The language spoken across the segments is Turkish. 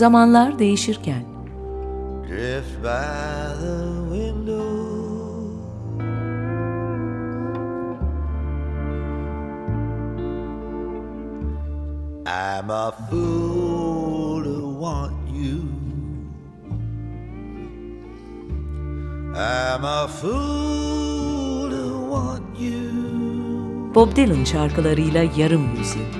Zamanlar değişirken. Drift by the window. I'm a fool to want you. I'm a fool to want you. Bob Dylan şarkılarıyla yarım yüzyıl.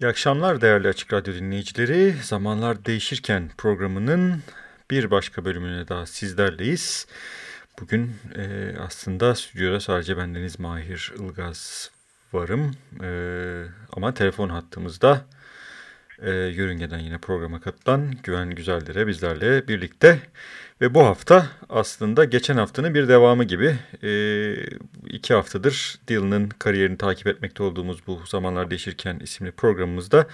İyi akşamlar değerli Açık Radyo dinleyicileri. Zamanlar Değişirken programının bir başka bölümüne daha sizlerleyiz. Bugün e, aslında stüdyoda sadece bendeniz Mahir Ilgaz varım. E, ama telefon hattımızda e, yörüngeden yine programa katılan Güven Güzeldere bizlerle birlikte. Ve bu hafta aslında geçen haftanın bir devamı gibi e, iki haftadır Dylan'ın kariyerini takip etmekte olduğumuz bu Zamanlar Değişirken isimli programımızda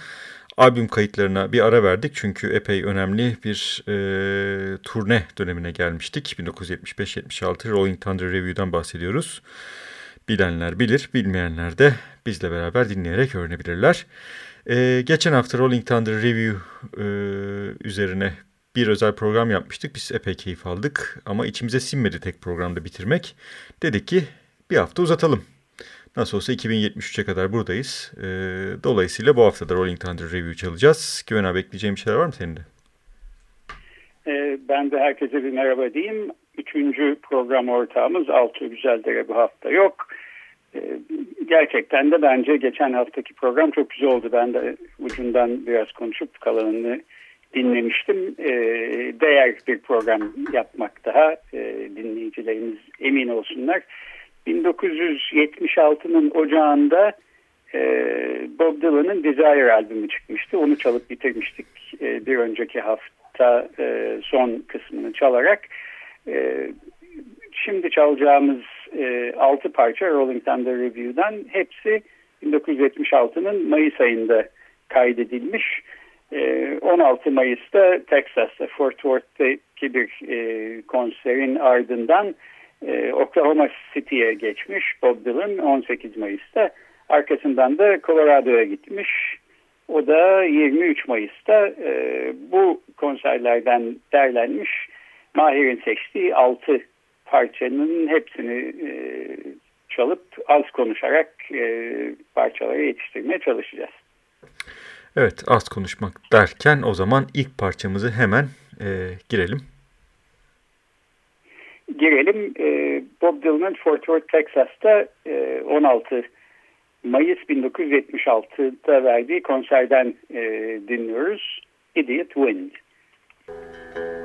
albüm kayıtlarına bir ara verdik. Çünkü epey önemli bir e, turne dönemine gelmiştik. 1975-76 Rolling Thunder Review'dan bahsediyoruz. Bilenler bilir, bilmeyenler de bizle beraber dinleyerek öğrenebilirler. E, geçen hafta Rolling Thunder Review e, üzerine bir özel program yapmıştık. Biz epey keyif aldık ama içimize sinmedi tek programda bitirmek. Dedik ki bir hafta uzatalım. Nasıl olsa 2073'e kadar buradayız. E, dolayısıyla bu hafta da Rolling Thunder Review çalacağız. Güven abi ekleyeceğim şeyler var mı senin de? E, ben de herkese bir merhaba diyeyim. Üçüncü program ortağımız Altı Güzeldere bu hafta yok. E, gerçekten de bence geçen haftaki program çok güzel oldu. Ben de ucundan biraz konuşup kalanını dinlemiştim. E, değer bir program yapmak daha e, dinleyicilerimiz emin olsunlar. 1976'nın ocağında e, Bob Dylan'ın Desire albümü çıkmıştı. Onu çalıp bitirmiştik e, bir önceki hafta son kısmını çalarak. Şimdi çalacağımız e, 6 parça Rolling Thunder Review'dan hepsi 1976'nın Mayıs ayında kaydedilmiş. 16 Mayıs'ta Texas'ta Fort Worth'taki bir e, konserin ardından e, Oklahoma City'ye geçmiş Bob Dylan 18 Mayıs'ta. Arkasından da Colorado'ya gitmiş. O da 23 Mayıs'ta e, bu konserlerden derlenmiş Mahir'in seçtiği 6 parçanın hepsini e, çalıp az konuşarak e, parçaları yetiştirmeye çalışacağız. Evet az konuşmak derken o zaman ilk parçamızı hemen e, girelim. Girelim. E, Bob Dylan'ın Fort Worth, Texas'ta e, 16 Mayıs 1976'da verdiği konserden e, dinliyoruz. Idiot Wind. Müzik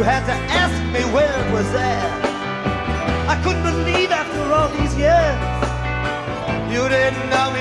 You had to ask me where it was at. I couldn't believe after all these years you didn't know me.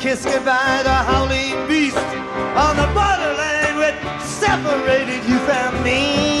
I kissed goodbye the howling beast on the borderline which separated you from me.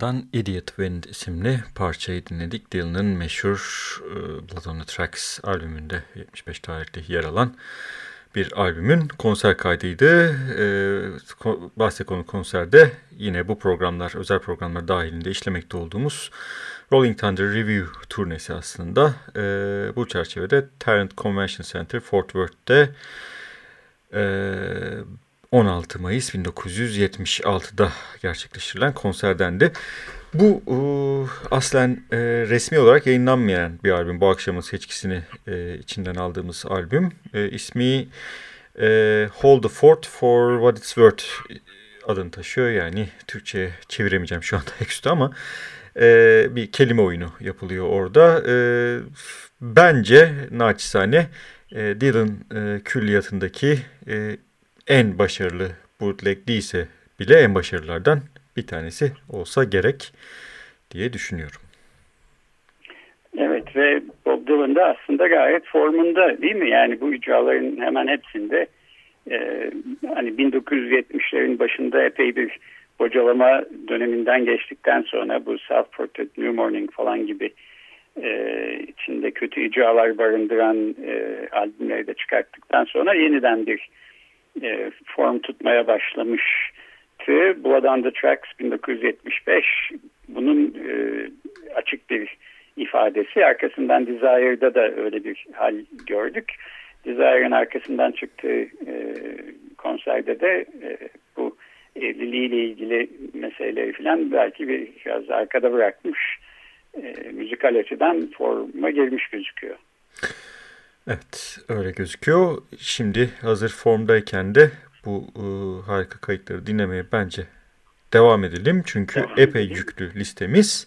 Dylan'dan Idiot Wind isimli parçayı dinledik. Dylan'ın meşhur e, Blood on the Tracks albümünde 75 tarihli yer alan bir albümün konser kaydıydı. E, bahse konu konserde yine bu programlar, özel programlar dahilinde işlemekte olduğumuz Rolling Thunder Review turnesi aslında. E, bu çerçevede Tarrant Convention Center Fort Worth'te e, 16 Mayıs 1976'da gerçekleştirilen konserdendi. Bu e, aslen e, resmi olarak yayınlanmayan bir albüm. Bu akşamın seçkisini e, içinden aldığımız albüm. E, ismi e, Hold the Fort for What It's Worth adını taşıyor. Yani Türkçe'ye çeviremeyeceğim şu anda ekstü ama e, bir kelime oyunu yapılıyor orada. E, bence naçizane e, Dylan e, külliyatındaki e, en başarılı bootleg değilse bile en başarılılardan bir tanesi olsa gerek diye düşünüyorum. Evet ve Bob Dylan da aslında gayet formunda değil mi? Yani bu icraların hemen hepsinde e, hani 1970'lerin başında epey bir bocalama döneminden geçtikten sonra bu Self Portrait New Morning falan gibi e, içinde kötü icralar barındıran e, albümleri de çıkarttıktan sonra yeniden bir e, form tutmaya başlamıştı. Blood on the Tracks 1975 bunun e, açık bir ifadesi. Arkasından Desire'da da öyle bir hal gördük. Desire'ın arkasından çıktığı e, konserde de e, bu evliliğiyle ilgili meseleleri falan belki bir biraz arkada bırakmış. E, müzikal açıdan forma girmiş gözüküyor. Evet öyle gözüküyor. Şimdi hazır formdayken de bu e, harika kayıtları dinlemeye bence devam edelim. Çünkü Devam epey edelim. yüklü listemiz.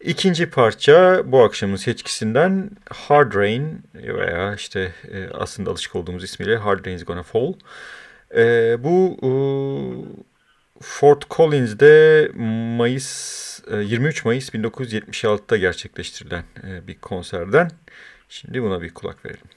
İkinci parça bu akşamın seçkisinden Hard Rain veya işte e, aslında alışık olduğumuz ismiyle Hard Rain's Gonna Fall. E, bu e, Fort Collins'de Mayıs e, 23 Mayıs 1976'da gerçekleştirilen e, bir konserden. Şimdi buna bir kulak verelim.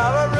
Saw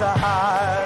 And it's a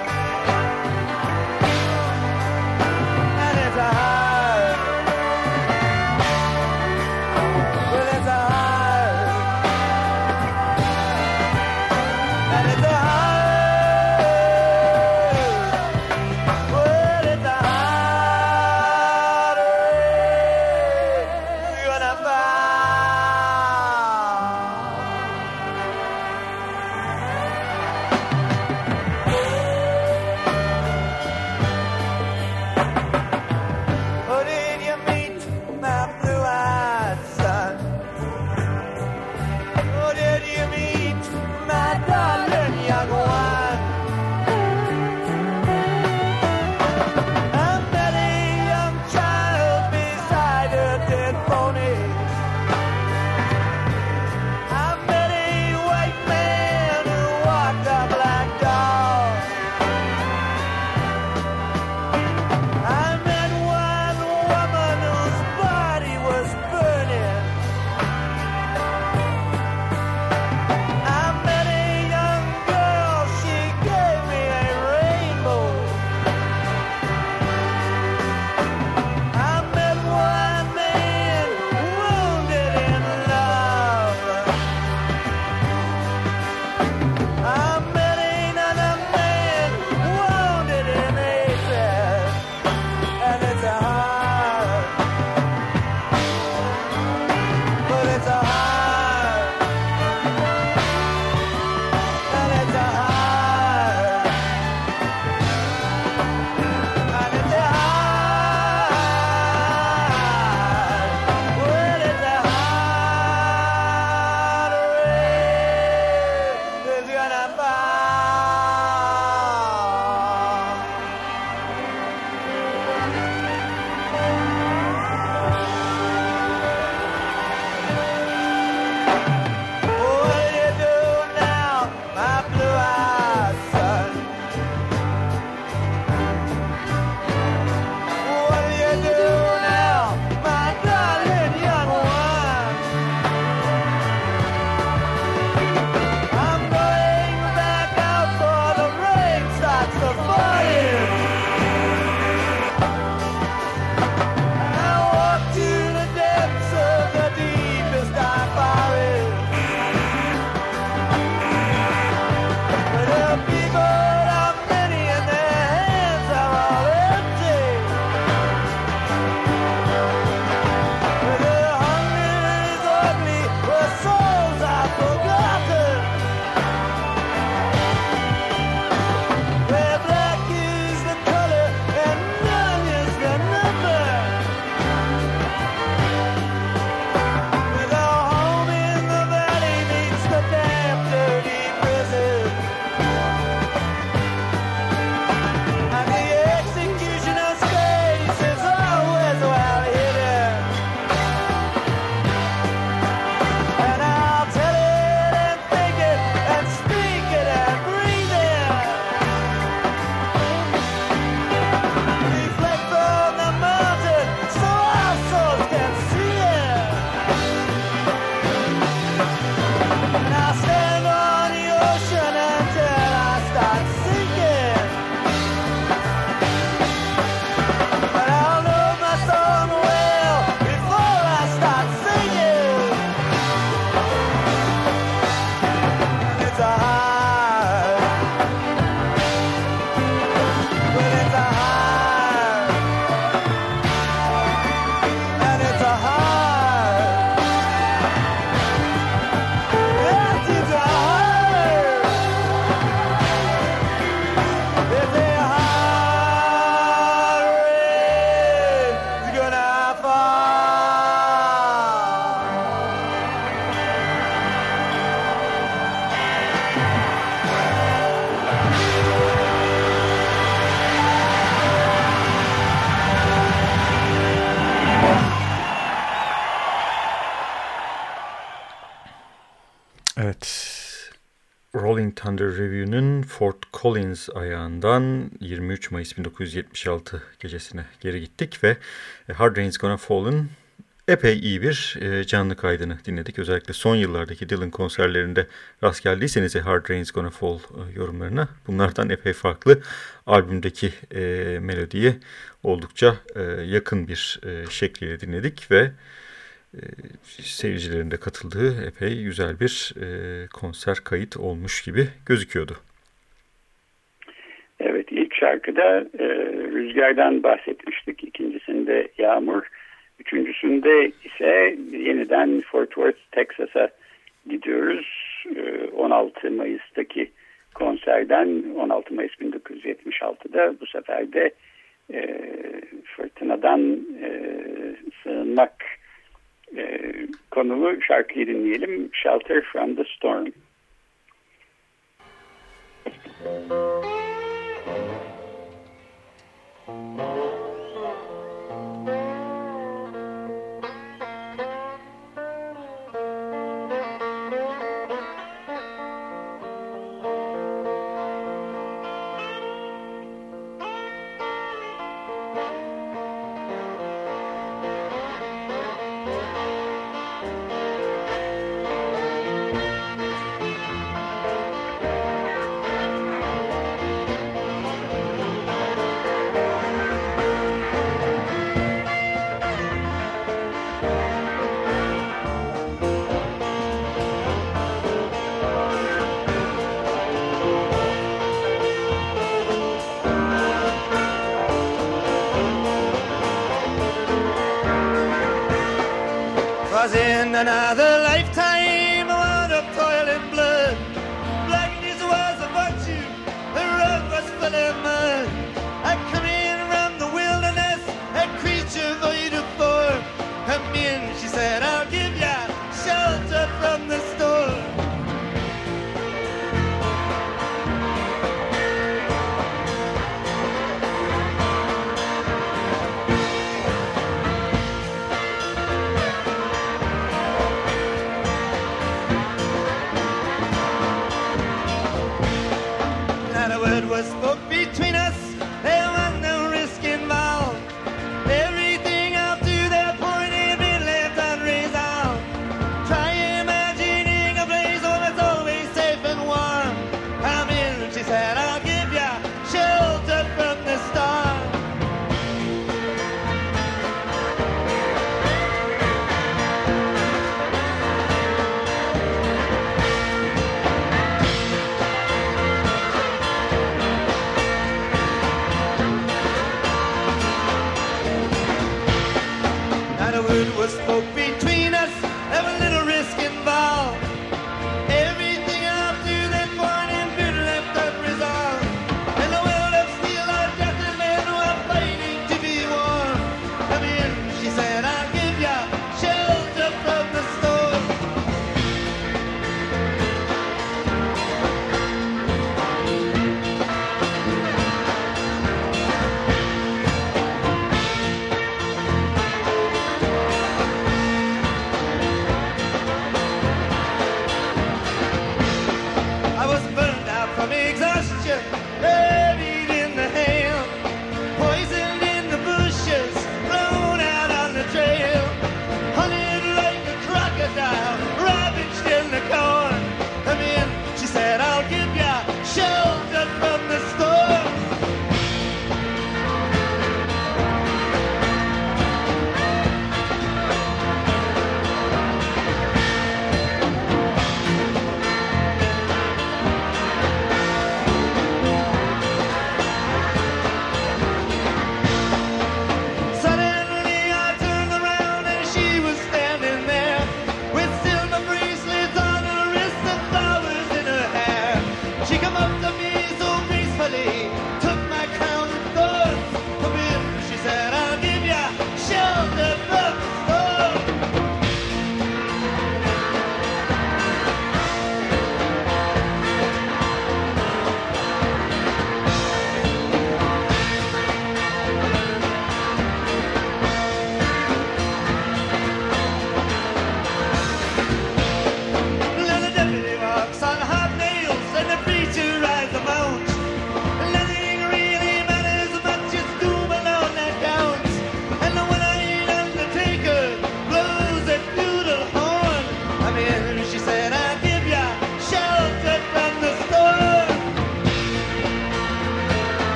Collins ayağından 23 Mayıs 1976 gecesine geri gittik ve Hard Rain's Gonna Fall'ın epey iyi bir e, canlı kaydını dinledik. Özellikle son yıllardaki Dylan konserlerinde rast geldiyseniz Hard Rain's Gonna Fall e, yorumlarına bunlardan epey farklı albümdeki e, melodiye oldukça e, yakın bir e, şekliyle dinledik ve e, seyircilerin de katıldığı epey güzel bir e, konser kayıt olmuş gibi gözüküyordu. Evet ilk şarkıda e, Rüzgar'dan bahsetmiştik. İkincisinde Yağmur. Üçüncüsünde ise yeniden Fort Worth, Texas'a gidiyoruz. 16 Mayıs'taki konserden 16 Mayıs 1976'da bu sefer de fırtınadan sığınmak e, konulu şarkıyı dinleyelim. Shelter from the Storm. was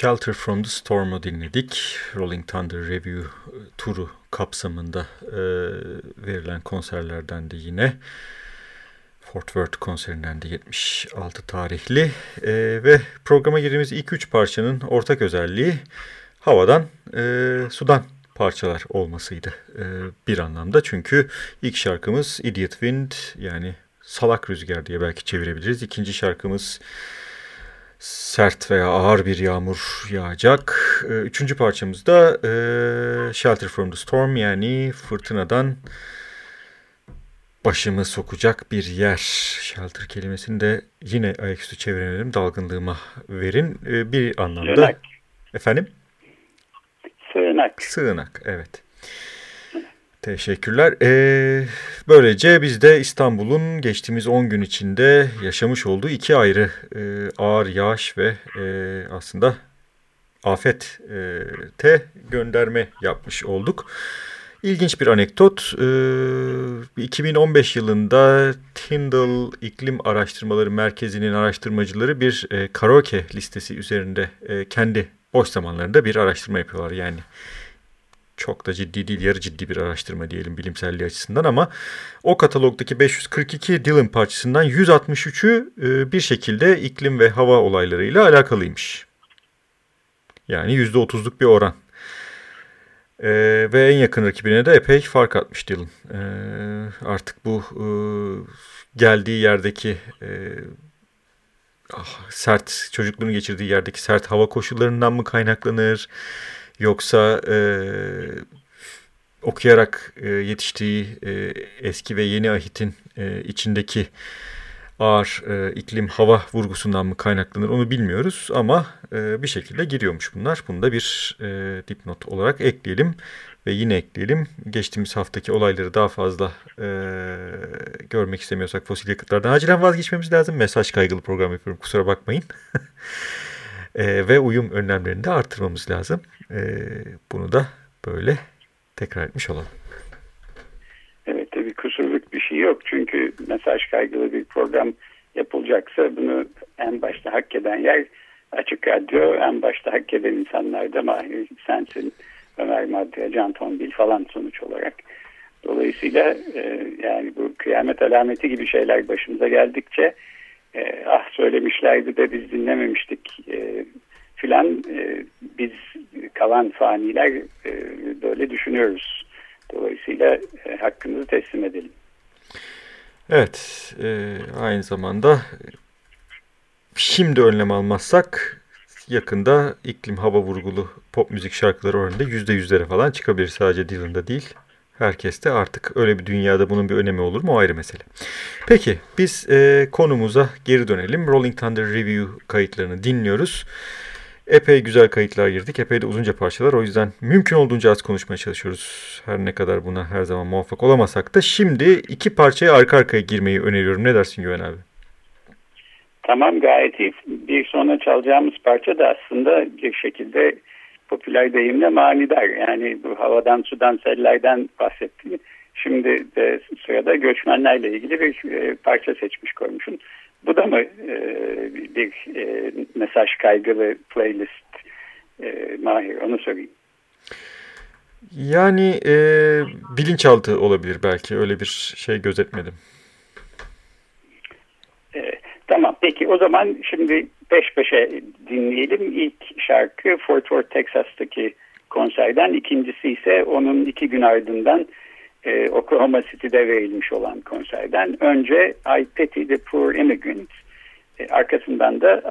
Shelter from the Storm'u dinledik. Rolling Thunder Review turu kapsamında e, verilen konserlerden de yine Fort Worth konserinden de 76 tarihli e, ve programa girdiğimiz ilk üç parçanın ortak özelliği havadan e, sudan parçalar olmasıydı e, bir anlamda. Çünkü ilk şarkımız Idiot Wind yani salak rüzgar diye belki çevirebiliriz. İkinci şarkımız sert veya ağır bir yağmur yağacak. Ee, üçüncü parçamız da e, Shelter from the Storm yani fırtınadan başımı sokacak bir yer. Shelter kelimesini de yine ayaküstü çeviremedim. Dalgınlığıma verin. Ee, bir anlamda... Sığınak. Efendim? Sığınak. Sığınak, evet. Teşekkürler. Ee, böylece biz de İstanbul'un geçtiğimiz 10 gün içinde yaşamış olduğu iki ayrı e, ağır yağış ve e, aslında afette gönderme yapmış olduk. İlginç bir anekdot. Ee, 2015 yılında Tyndall İklim Araştırmaları Merkezi'nin araştırmacıları bir e, karaoke listesi üzerinde e, kendi boş zamanlarında bir araştırma yapıyorlar. Yani çok da ciddi değil, yarı ciddi bir araştırma diyelim bilimselliği açısından ama o katalogdaki 542 Dylan parçasından 163'ü e, bir şekilde iklim ve hava olaylarıyla alakalıymış. Yani %30'luk bir oran. Ee, ve en yakın rakibine de epey fark atmış Dylan. Ee, artık bu e, geldiği yerdeki e, ah, sert çocukluğunu geçirdiği yerdeki sert hava koşullarından mı kaynaklanır? Yoksa e, okuyarak e, yetiştiği e, eski ve yeni ahitin e, içindeki ağır e, iklim hava vurgusundan mı kaynaklanır onu bilmiyoruz ama e, bir şekilde giriyormuş bunlar. Bunu da bir e, dipnot olarak ekleyelim ve yine ekleyelim. Geçtiğimiz haftaki olayları daha fazla e, görmek istemiyorsak fosil yakıtlardan acilen vazgeçmemiz lazım. Mesaj kaygılı program yapıyorum kusura bakmayın. e, ve uyum önlemlerini de artırmamız lazım. E, bunu da böyle tekrar etmiş olalım. Evet tabii kusurluk bir şey yok. Çünkü mesaj kaygılı bir program yapılacaksa bunu en başta hak eden yer açık radyo. En başta hak eden insanlar da Mahir sensin, Ömer Madde, Can Tombil falan sonuç olarak. Dolayısıyla e, yani bu kıyamet alameti gibi şeyler başımıza geldikçe e, ah söylemişlerdi de biz dinlememiştik e, filan e, biz kalan faniler e, böyle düşünüyoruz. Dolayısıyla e, hakkımızı teslim edelim. Evet, e, aynı zamanda şimdi önlem almazsak yakında iklim hava vurgulu pop müzik şarkıları oranında yüzde yüzlere falan çıkabilir. Sadece Dylan'da değil. Herkes de artık öyle bir dünyada bunun bir önemi olur mu o ayrı mesele. Peki biz e, konumuza geri dönelim. Rolling Thunder Review kayıtlarını dinliyoruz. Epey güzel kayıtlar girdik. Epey de uzunca parçalar. O yüzden mümkün olduğunca az konuşmaya çalışıyoruz. Her ne kadar buna her zaman muvaffak olamasak da. Şimdi iki parçaya arka arkaya girmeyi öneriyorum. Ne dersin Güven abi? Tamam gayet iyi. Bir sonra çalacağımız parça da aslında bir şekilde popüler deyimle manidar. Yani bu havadan, sudan, sellerden bahsettiğim. Şimdi de sırada göçmenlerle ilgili bir e, parça seçmiş koymuşum. Bu da mı e, bir e, mesaj kaygılı playlist e, Mahir onu sorayım. Yani e, bilinçaltı olabilir belki öyle bir şey gözetmedim. E, tamam peki o zaman şimdi peş peşe dinleyelim. İlk şarkı Fort Worth Texas'taki konserden ikincisi ise onun iki gün ardından e, Oklahoma City'de verilmiş olan konserden. Önce I Pity the Poor Immigrant, e, arkasından da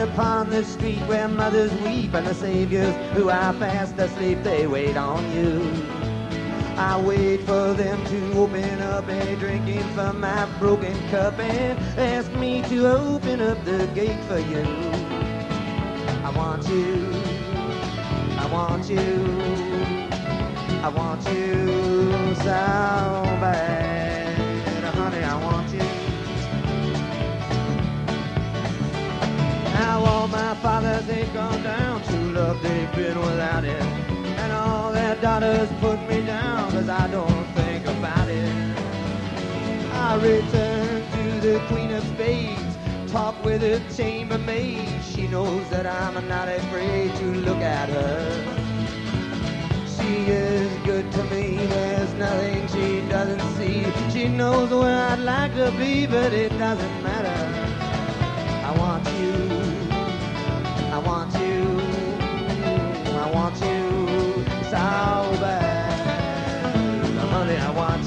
upon the street where mothers weep and the saviors who are fast asleep, they wait on you. I wait for them to open up a drinking from my broken cup and ask me to open up the gate for you. I want you. I want you. I want you so bad. Love, without it. And all their daughters put me down, cause I don't think about it. I return to the Queen of Spades, talk with her chambermaid. She knows that I'm not afraid to look at her. She is good to me, there's nothing she doesn't see. She knows where I'd like to be, but it doesn't matter.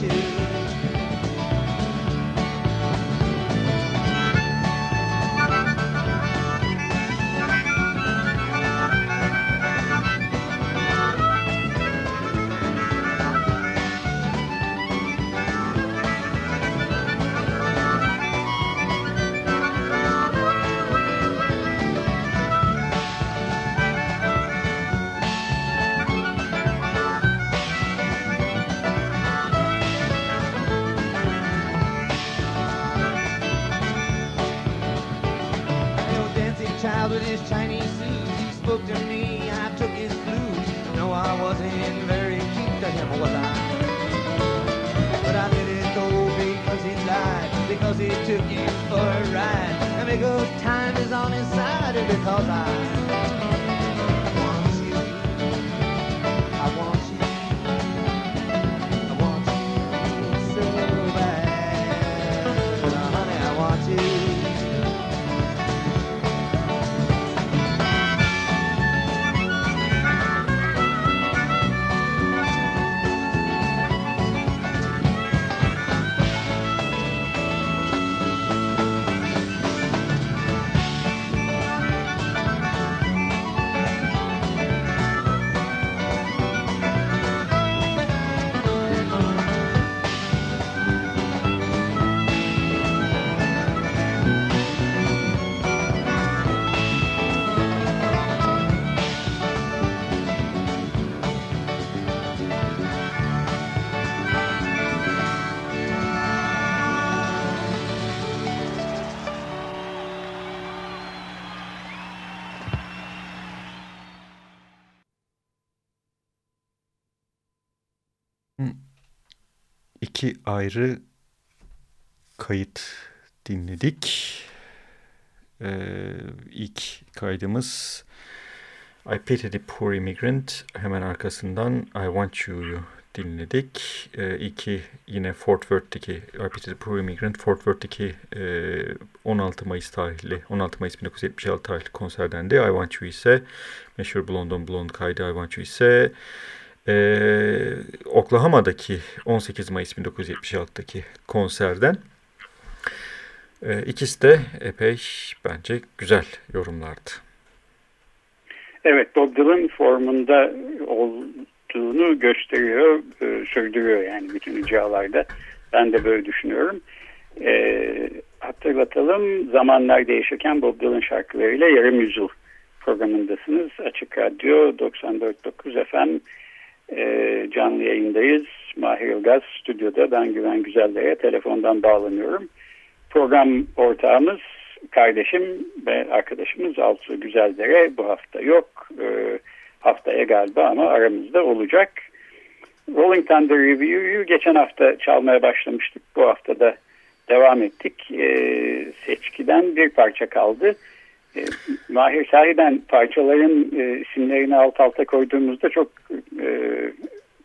I İki ayrı kayıt dinledik. Ee, ilk kaydımız I Pity the Poor Immigrant. Hemen arkasından I Want You'yu dinledik. Ee, iki yine Fort Worth'teki I Pity the Poor Immigrant Fort Worth'teki e, 16 Mayıs tarihli 16 Mayıs 1976 tarihli konserden de I Want You ise meşhur Blonde on Blonde kaydı I Want You ise ee, Oklahoma'daki 18 Mayıs 1976'daki konserden ee, ikisi de epey bence güzel yorumlardı. Evet Bob Dylan formunda olduğunu gösteriyor, e, sürdürüyor yani bütün icralarda. Ben de böyle düşünüyorum. E, hatırlatalım zamanlar değişirken Bob Dylan şarkılarıyla yarım yüzyıl programındasınız. Açık Radyo 94.9 FM e, canlı yayındayız. Mahir Ilgaz stüdyoda ben Güven Güzeller'e telefondan bağlanıyorum. Program ortağımız kardeşim ve arkadaşımız Alsu Güzeldere bu hafta yok. E, haftaya galiba ama aramızda olacak. Rolling Thunder Review'yu geçen hafta çalmaya başlamıştık. Bu hafta da devam ettik. E, seçkiden bir parça kaldı. E, Mahir sahiden parçaların e, isimlerini alt alta koyduğumuzda çok e,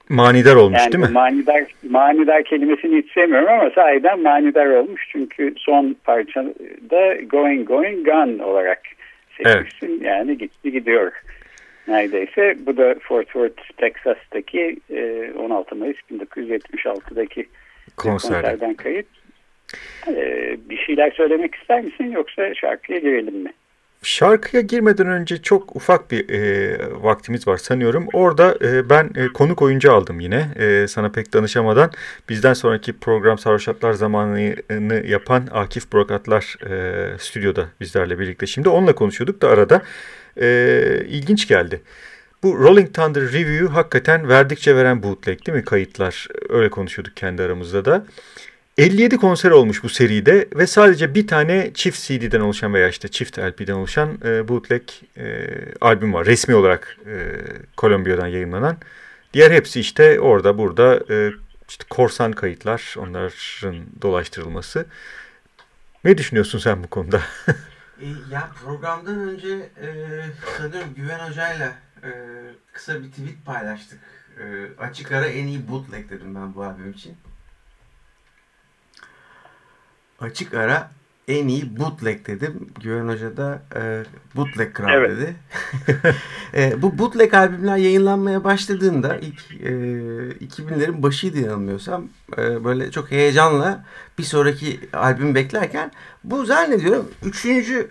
manidar olmuş yani değil mi? Manidar, manidar kelimesini hiç sevmiyorum ama sahiden manidar olmuş. Çünkü son parçada Going Going Gone olarak seçmişsin. Evet. Yani gitti gidiyor neredeyse. Bu da Fort Worth, Texas'taki e, 16 Mayıs 1976'daki Konserden. konserden kayıt. Bir şeyler söylemek ister misin yoksa şarkıya girelim mi? Şarkıya girmeden önce çok ufak bir e, vaktimiz var sanıyorum. Orada e, ben e, konuk oyuncu aldım yine. E, sana pek danışamadan. Bizden sonraki program Sarhoşatlar zamanını yapan Akif Brokatlar e, stüdyoda bizlerle birlikte. Şimdi onunla konuşuyorduk da arada. E, ilginç geldi. Bu Rolling Thunder Review hakikaten verdikçe veren bootleg değil mi kayıtlar? Öyle konuşuyorduk kendi aramızda da. 57 konser olmuş bu seride ve sadece bir tane çift CD'den oluşan veya işte çift LP'den oluşan e, bootleg e, albüm var. Resmi olarak e, Kolombiya'dan yayınlanan. Diğer hepsi işte orada burada e, işte korsan kayıtlar, onların dolaştırılması. Ne düşünüyorsun sen bu konuda? e, ya programdan önce e, sanıyorum Güven Hoca'yla e, kısa bir tweet paylaştık. E, açık ara en iyi bootleg dedim ben bu albüm için. Açık ara en iyi bootleg dedim. Güven Hoca da e, bootleg kral evet. dedi. e, bu bootleg albümler yayınlanmaya başladığında ilk e, 2000'lerin başıydı yanılmıyorsam e, böyle çok heyecanla bir sonraki albüm beklerken bu zannediyorum üçüncü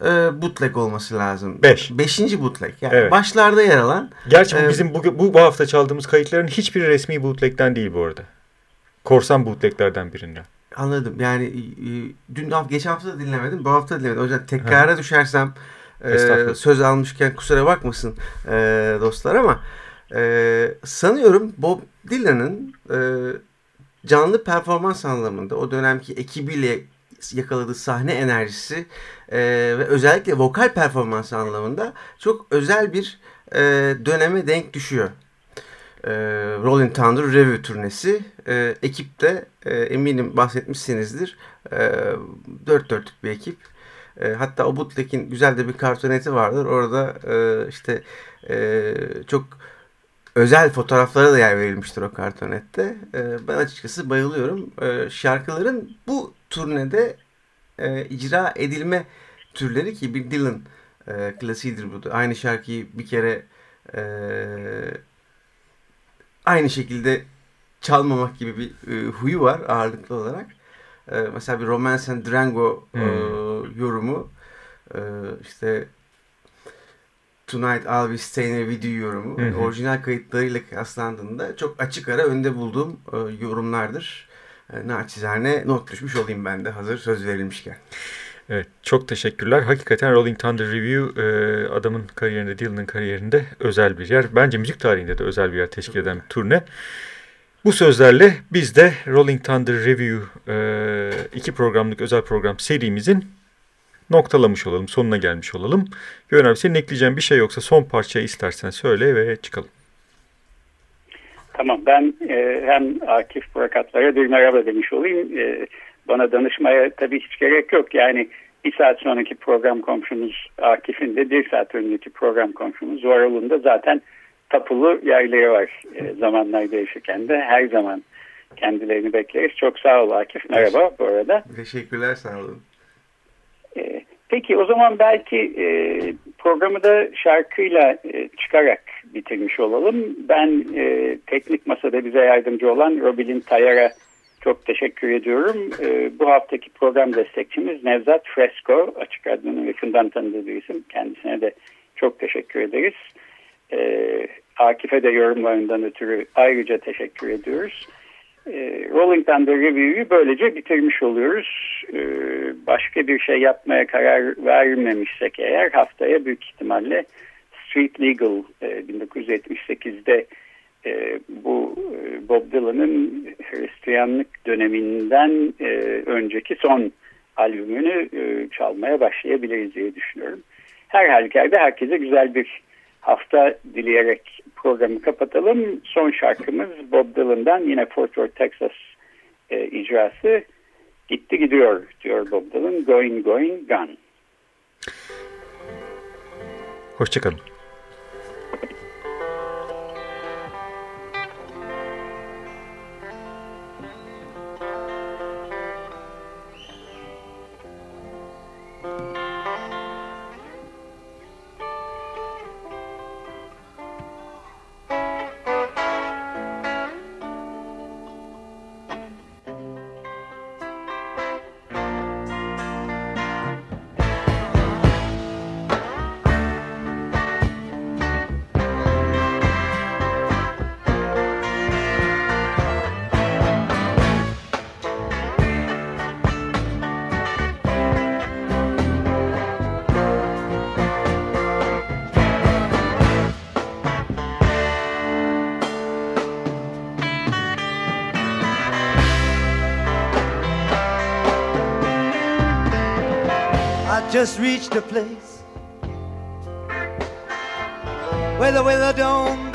e, bootleg olması lazım. Beş. Beşinci bootleg. Yani evet. başlarda yer alan. Gerçi bu e, bizim bu, bu, bu hafta çaldığımız kayıtların hiçbiri resmi bootleg'den değil bu arada. Korsan bootleg'lerden birinden. Anladım. Yani e, dün geçen hafta da dinlemedim. Bu hafta da dinlemedim. O yüzden tekrara ha. düşersem e, söz almışken kusura bakmasın e, dostlar ama e, sanıyorum Bob Dylan'ın e, canlı performans anlamında o dönemki ekibiyle yakaladığı sahne enerjisi e, ve özellikle vokal performans anlamında çok özel bir e, döneme denk düşüyor e, Rolling Thunder Review turnesi. E, ekipte e, eminim bahsetmişsinizdir. E, dört dörtlük bir ekip. E, hatta o bootleg'in güzel de bir kartoneti vardır. Orada e, işte e, çok özel fotoğraflara da yer verilmiştir o kartonette. E, ben açıkçası bayılıyorum. E, şarkıların bu turnede e, icra edilme türleri ki bir Dylan e, klasiğidir bu. Aynı şarkıyı bir kere e, aynı şekilde çalmamak gibi bir e, huyu var ağırlıklı olarak. E, mesela bir Romance and Durango e, hmm. e, yorumu e, işte Tonight I'll Be Staying With You yorumu hmm. orijinal kayıtlarıyla kıyaslandığında çok açık ara önde bulduğum e, yorumlardır. E, naçizane not düşmüş olayım ben de hazır söz verilmişken. Evet, çok teşekkürler. Hakikaten Rolling Thunder Review e, adamın kariyerinde, Dylan'ın kariyerinde özel bir yer. Bence müzik tarihinde de özel bir yer teşkil eden bir turne. Bu sözlerle biz de Rolling Thunder Review e, iki programlık özel program serimizin noktalamış olalım, sonuna gelmiş olalım. Gören abi senin ekleyeceğin bir şey yoksa son parçayı istersen söyle ve çıkalım. Tamam ben e, hem Akif Burakatlar'a bir merhaba demiş olayım. E, bana danışmaya tabii hiç gerek yok. Yani bir saat sonraki program komşumuz Akif'in de bir saat önceki program komşumuz Varol'un da zaten tapulu yerleri var e, zamanlar değişirken de her zaman kendilerini bekleriz. Çok sağ ol Akif. Merhaba bu arada. Teşekkürler sağ olun. E, peki o zaman belki e, programı da şarkıyla e, çıkarak bitirmiş olalım. Ben e, teknik masada bize yardımcı olan Robilin Tayar'a çok teşekkür ediyorum. E, bu haftaki program destekçimiz Nevzat Fresco. Açık Radyo'nun yakından tanıdığı bir isim. Kendisine de çok teşekkür ederiz. E, Akif'e de yorumlarından ötürü ayrıca teşekkür ediyoruz. E, Rolling Thunder Review'yu böylece bitirmiş oluyoruz. E, başka bir şey yapmaya karar vermemişsek eğer haftaya büyük ihtimalle Street Legal e, 1978'de e, bu e, Bob Dylan'ın Hristiyanlık döneminden e, önceki son albümünü e, çalmaya başlayabiliriz diye düşünüyorum. Her halükarda herkese güzel bir hafta dileyerek programı kapatalım. Son şarkımız Bob Dylan'dan yine Fort Worth, Texas e, icrası Gitti gidiyor diyor Bob Dylan. Going, going, gone. Hoşçakalın. just reached a place where the weather don't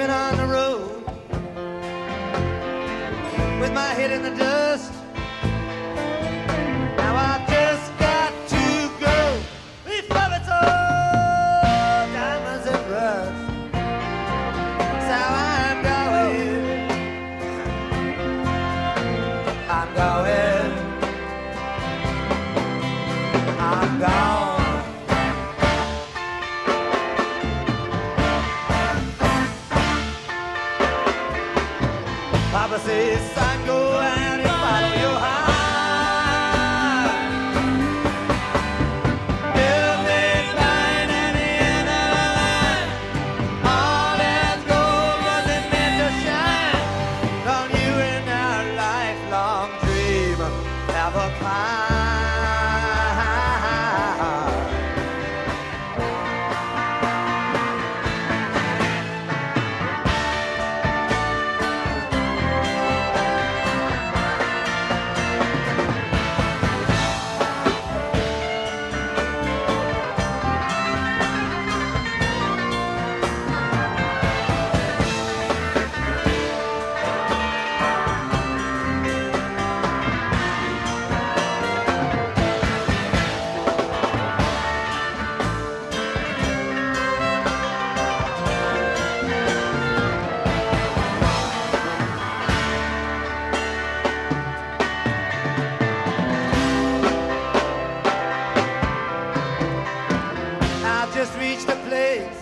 Been on the road with my head in the dust. just reached the place.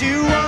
you want.